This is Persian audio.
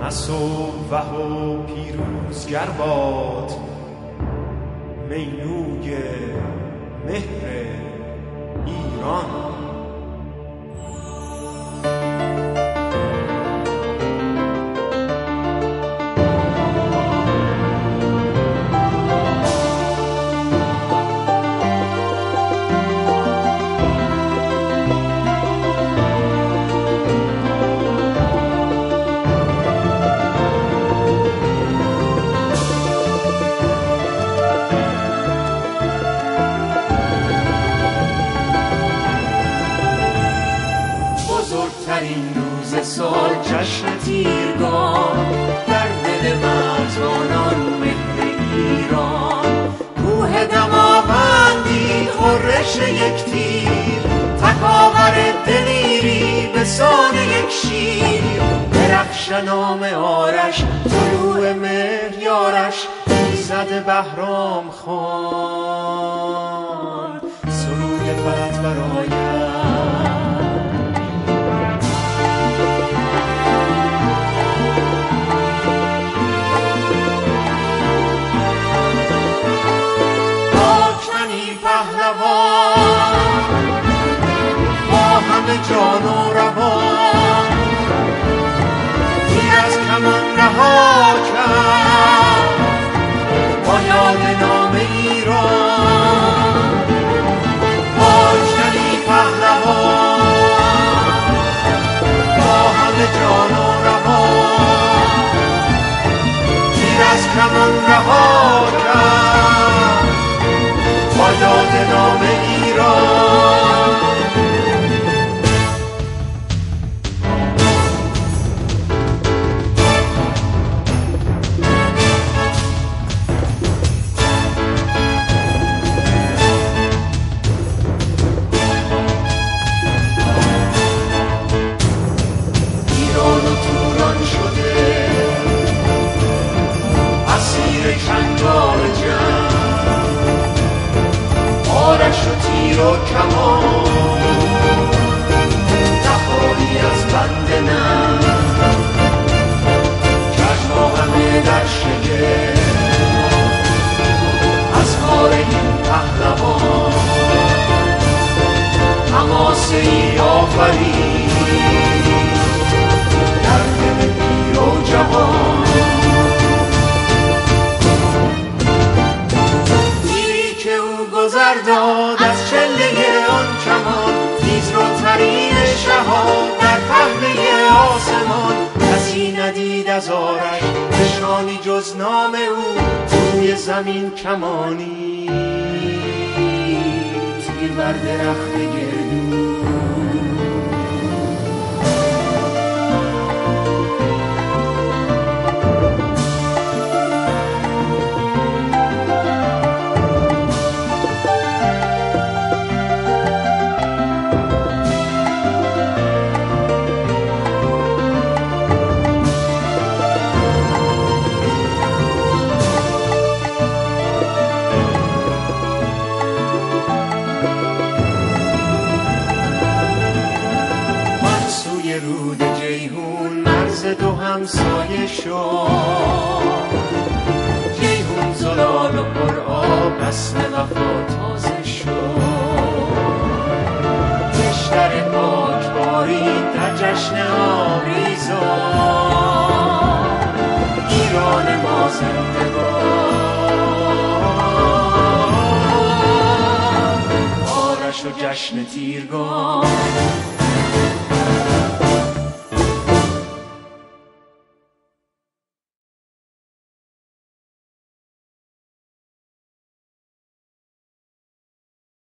و و پیروزگر باد مینوی مهر ایران. یک تیر تکاور دلیری به سان یک شیر. درخش نام آرش طلوع مهر یارش زد بهرام خان. سرود فرد برای جان و روان تیر از کمان رها کرد داد از در پهنه آسمان. کسی ندید از آرش نشانی جز نام او توی زمین کمانی. تیر بر درخت گردون. همسایه شد. جیهون زلال و پر آب رسم وفا تازه شد. کشتر پاک باری در جشن آویزان ایران ما زنده آرش و جشن تیرگان.